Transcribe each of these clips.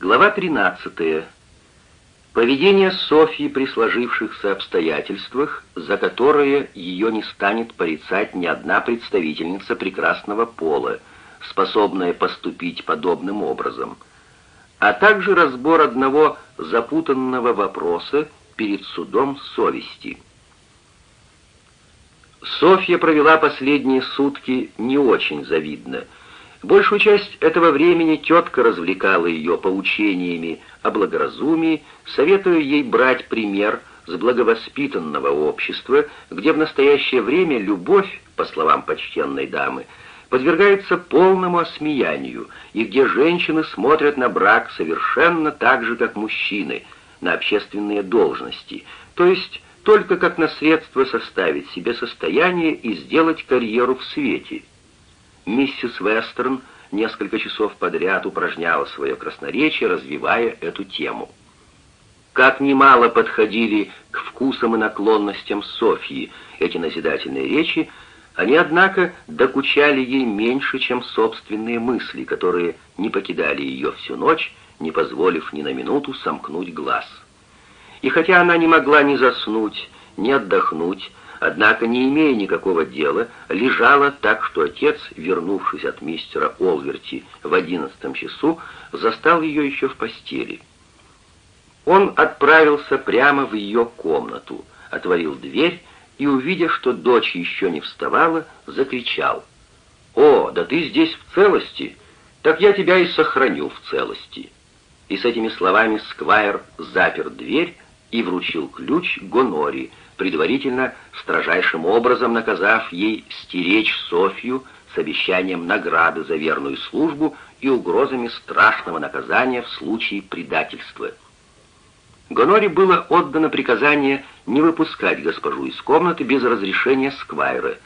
Глава 13. Поведение Софьи при сложившихся обстоятельствах, за которое ее не станет порицать ни одна представительница прекрасного пола, способная поступить подобным образом, а также разбор одного запутанного вопроса перед судом совести. Софья провела последние сутки не очень завидно – Большую часть этого времени тетка развлекала ее поучениями о благоразумии, советуя ей брать пример с благовоспитанного общества, где в настоящее время любовь, по словам почтенной дамы, подвергается полному осмеянию, и где женщины смотрят на брак совершенно так же, как мужчины, на общественные должности, то есть только как на средство составить себе состояние и сделать карьеру в свете – Миссис Вестерн несколько часов подряд упражняла свое красноречие, развивая эту тему. Как немало подходили к вкусам и наклонностям Софьи эти назидательные речи, они, однако, докучали ей меньше, чем собственные мысли, которые не покидали ее всю ночь, не позволив ни на минуту сомкнуть глаз. И хотя она не могла ни заснуть, ни отдохнуть, однако, не имея никакого дела, лежала так, что отец, вернувшись от мистера Олверти в одиннадцатом часу, застал ее еще в постели. Он отправился прямо в ее комнату, отворил дверь и, увидев, что дочь еще не вставала, закричал. «О, да ты здесь в целости! Так я тебя и сохраню в целости!» И с этими словами Сквайр запер дверь и вручил ключ Гонори, предварительно строжайшим образом наказав ей стеречь Софью с обещанием награды за верную службу и угрозами страшного наказания в случае предательства. Гонори было отдано приказание не выпускать госпожу из комнаты без разрешения Сквайра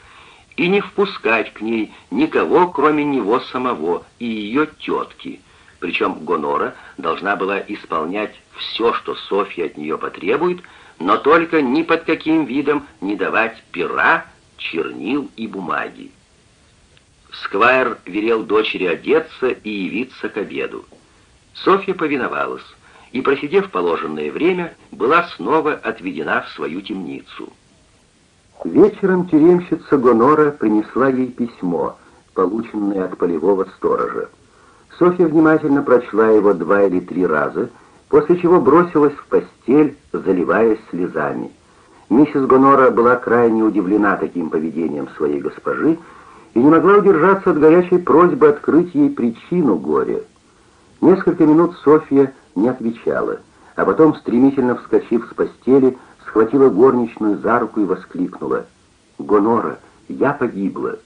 и не впускать к ней никого, кроме него самого и ее тетки, причем Гонора должна была исполнять все, что Софья от нее потребует, но только ни под каким видом не давать пера, чернил и бумаги. Сквайр велел дочери одеться и явиться к обеду. Софья повиновалась и, просидев положенное время, была снова отведена в свою темницу. Вечером тюремщица Гонора принесла ей письмо, полученное от полевого сторожа. Софья внимательно прочла его два или три раза — после чего бросилась в постель, заливаясь слезами. Миссис Гонора была крайне удивлена таким поведением своей госпожи и не могла удержаться от горячей просьбы открыть ей причину горя. Несколько минут Софья не отвечала, а потом, стремительно вскочив с постели, схватила горничную за руку и воскликнула. «Гонора, я погибла!»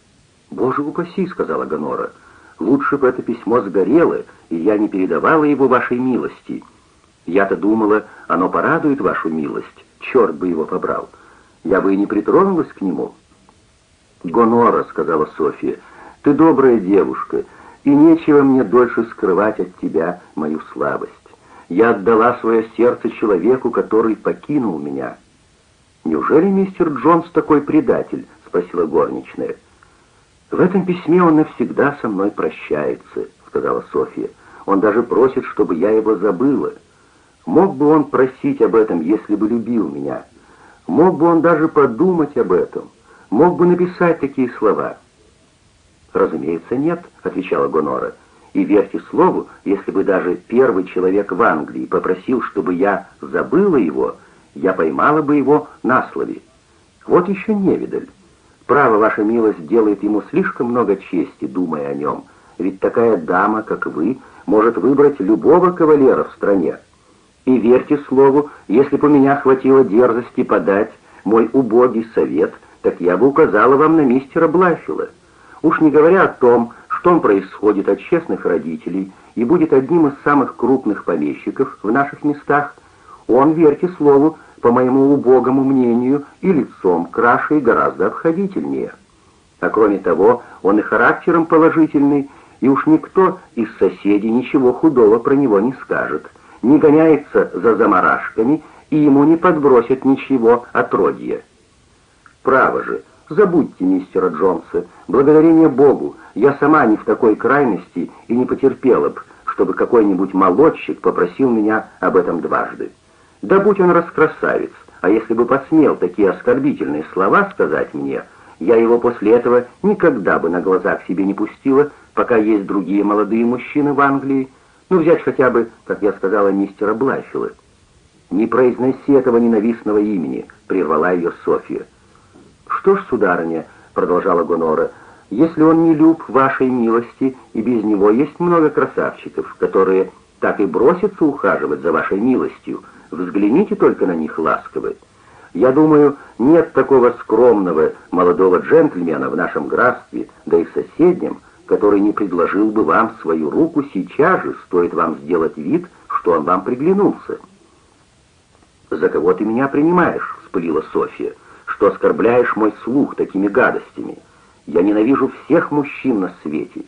«Боже упаси!» — сказала Гонора. «Лучше бы это письмо сгорело, и я не передавала его вашей милости». Я-то думала, оно порадует вашу милость. Черт бы его побрал. Я бы и не притронулась к нему. «Гонора», — сказала София, — «ты добрая девушка, и нечего мне дольше скрывать от тебя мою слабость. Я отдала свое сердце человеку, который покинул меня». «Неужели мистер Джонс такой предатель?» — спросила горничная. «В этом письме он навсегда со мной прощается», — сказала София. «Он даже просит, чтобы я его забыла». Мог бы он просить об этом, если бы любил меня? Мог бы он даже подумать об этом? Мог бы написать такие слова? «Разумеется, нет», — отвечала Гонора. «И верьте слову, если бы даже первый человек в Англии попросил, чтобы я забыла его, я поймала бы его на слове. Вот еще невидаль. Право, ваша милость делает ему слишком много чести, думая о нем, ведь такая дама, как вы, может выбрать любого кавалера в стране. И верьте слову, если бы у меня хватило дерзости подать мой убогий совет, так я бы указала вам на мистера Блафила. Уж не говоря о том, что он происходит от честных родителей и будет одним из самых крупных помещиков в наших местах, он, верьте слову, по моему убогому мнению, и лицом краше и гораздо обходительнее. А кроме того, он и характером положительный, и уж никто из соседей ничего худого про него не скажет не гоняется за заморашками и ему не подбросят ничего отродья. Право же, забудьте мистера Джонса, благодарение Богу, я сама не в такой крайности и не потерпела б, чтобы какой-нибудь молодчик попросил меня об этом дважды. Да будь он раскрасавец, а если бы посмел такие оскорбительные слова сказать мне, я его после этого никогда бы на глаза к себе не пустила, пока есть другие молодые мужчины в Англии, ну взять хотя бы, как я сказала, мистера Блайфилла. «Не произноси этого ненавистного имени», — прервала ее Софья. «Что ж, сударыня», — продолжала Гонора, — «если он не люб вашей милости, и без него есть много красавчиков, которые так и бросятся ухаживать за вашей милостью, взгляните только на них ласково. Я думаю, нет такого скромного молодого джентльмена в нашем графстве, да и в соседнем, который не предложил бы вам свою руку сейчас же, стоит вам сделать вид, что он вам приглянулся». «За кого ты меня принимаешь?» — вспылила Софья. «Что оскорбляешь мой слух такими гадостями? Я ненавижу всех мужчин на свете».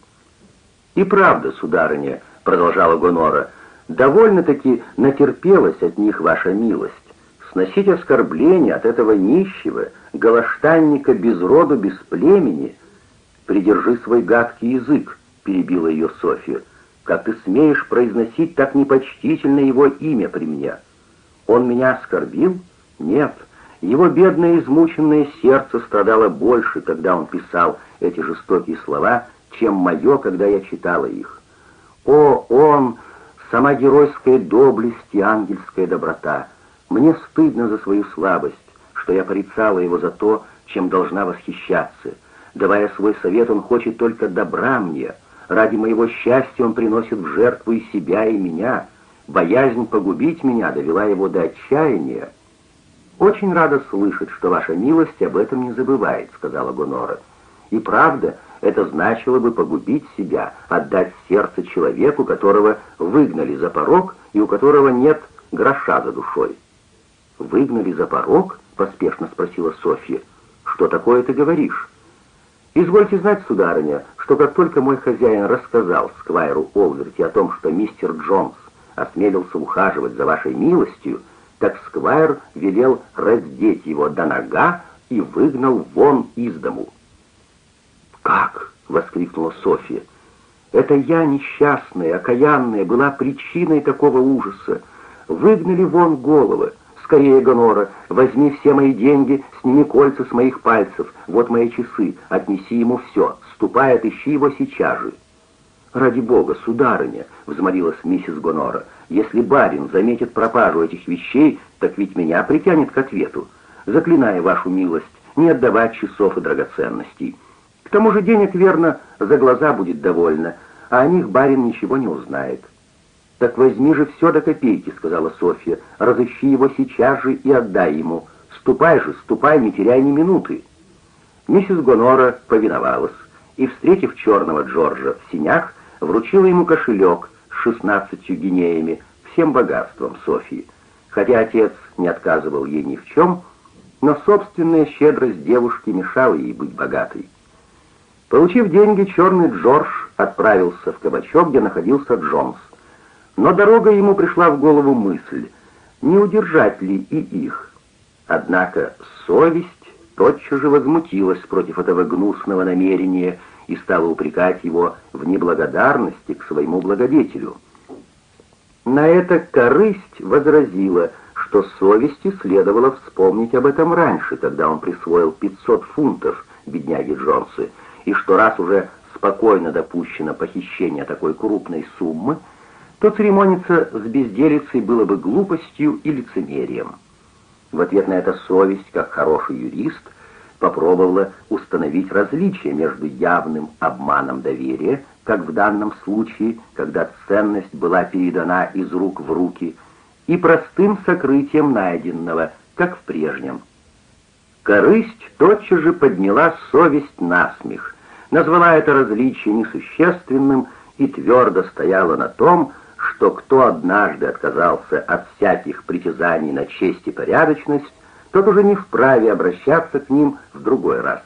«И правда, сударыня», — продолжала Гонора, — «довольно-таки натерпелась от них ваша милость. Сносить оскорбления от этого нищего, голоштанника без роду, без племени. Придержи свой гадкий язык», — перебила ее Софья. «Как ты смеешь произносить так непочтительно его имя при мне?» Он меня оскорбил? Нет. Его бедное измученное сердце страдало больше, когда он писал эти жестокие слова, чем мое, когда я читала их. О, он, сама геройская доблесть и ангельская доброта. Мне стыдно за свою слабость, что я порицала его за то, чем должна восхищаться. Давая свой совет, он хочет только добра мне. Ради моего счастья он приносит в жертву и себя, и меня — Боязнь погубить меня довела его до отчаяния. «Очень рада слышать, что ваша милость об этом не забывает», — сказала Гонора. «И правда, это значило бы погубить себя, отдать сердце человеку, которого выгнали за порог и у которого нет гроша за душой». «Выгнали за порог?» — поспешно спросила Софья. «Что такое ты говоришь?» «Извольте знать, сударыня, что как только мой хозяин рассказал Сквайру Олверти о том, что мистер Джонс осмелился ухаживать за вашей милостью, так Сквайр велел раздеть его до нога и выгнал вон из дому. «Как?» — воскликнула Софья. «Это я, несчастная, окаянная, была причиной такого ужаса. Выгнали вон головы. Скорее, Гонора, возьми все мои деньги, сними кольца с моих пальцев, вот мои часы, отнеси ему все, ступай, отыщи его сейчас же». «Ради бога, сударыня!» — взмолилась миссис Гонора. «Если барин заметит пропажу этих вещей, так ведь меня притянет к ответу. Заклинаю вашу милость, не отдавать часов и драгоценностей. К тому же денег, верно, за глаза будет довольно, а о них барин ничего не узнает». «Так возьми же все до копейки», — сказала Софья. «Разыщи его сейчас же и отдай ему. Ступай же, ступай, не теряй ни минуты». Миссис Гонора повиновалась и, встретив черного Джорджа в синях, вручила ему кошелек с шестнадцатью гинеями, всем богатством Софьи. Хотя отец не отказывал ей ни в чем, но собственная щедрость девушки мешала ей быть богатой. Получив деньги, черный Джордж отправился в кабачок, где находился Джонс. Но дорога ему пришла в голову мысль, не удержать ли и их. Однако совесть тотчас же возмутилась против этого гнусного намерения и стала упрекать его в неблагодарности к своему благодетелю. На это корысть возразила, что совести следовало вспомнить об этом раньше, когда он присвоил 500 фунтов бедняге Джонсы, и что раз уже спокойно допущено похищение такой крупной суммы, то церемониться с безделицей было бы глупостью и лицемерием. В ответ на это совесть, как хороший юрист, попробовала установить различие между явным обманом доверия, как в данном случае, когда ценность была передана из рук в руки, и простым сокрытием найденного, как в прежнем. Корысть тотчас же подняла совесть на смех, назвала это различие несущественным и твердо стояла на том, что кто однажды отказался от всяких притязаний на честь и порядочность, тот уже не вправе обращаться к ним в другой раз.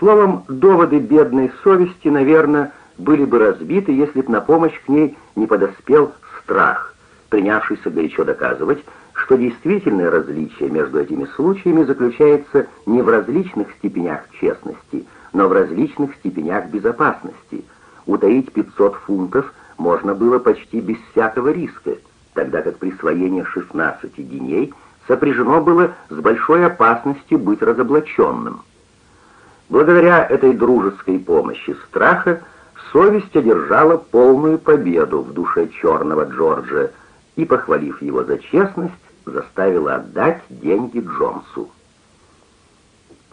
Словом, доводы бедной совести, наверное, были бы разбиты, если б на помощь к ней не подоспел страх, принявшийся горячо доказывать, что действительное различие между этими случаями заключается не в различных степенях честности, но в различных степенях безопасности. Утаить 500 фунтов можно было почти без всякого риска, тогда как присвоение 16 геней сопряжено было с большой опасностью быть разоблаченным. Благодаря этой дружеской помощи страха совесть одержала полную победу в душе черного Джорджа и, похвалив его за честность, заставила отдать деньги Джонсу.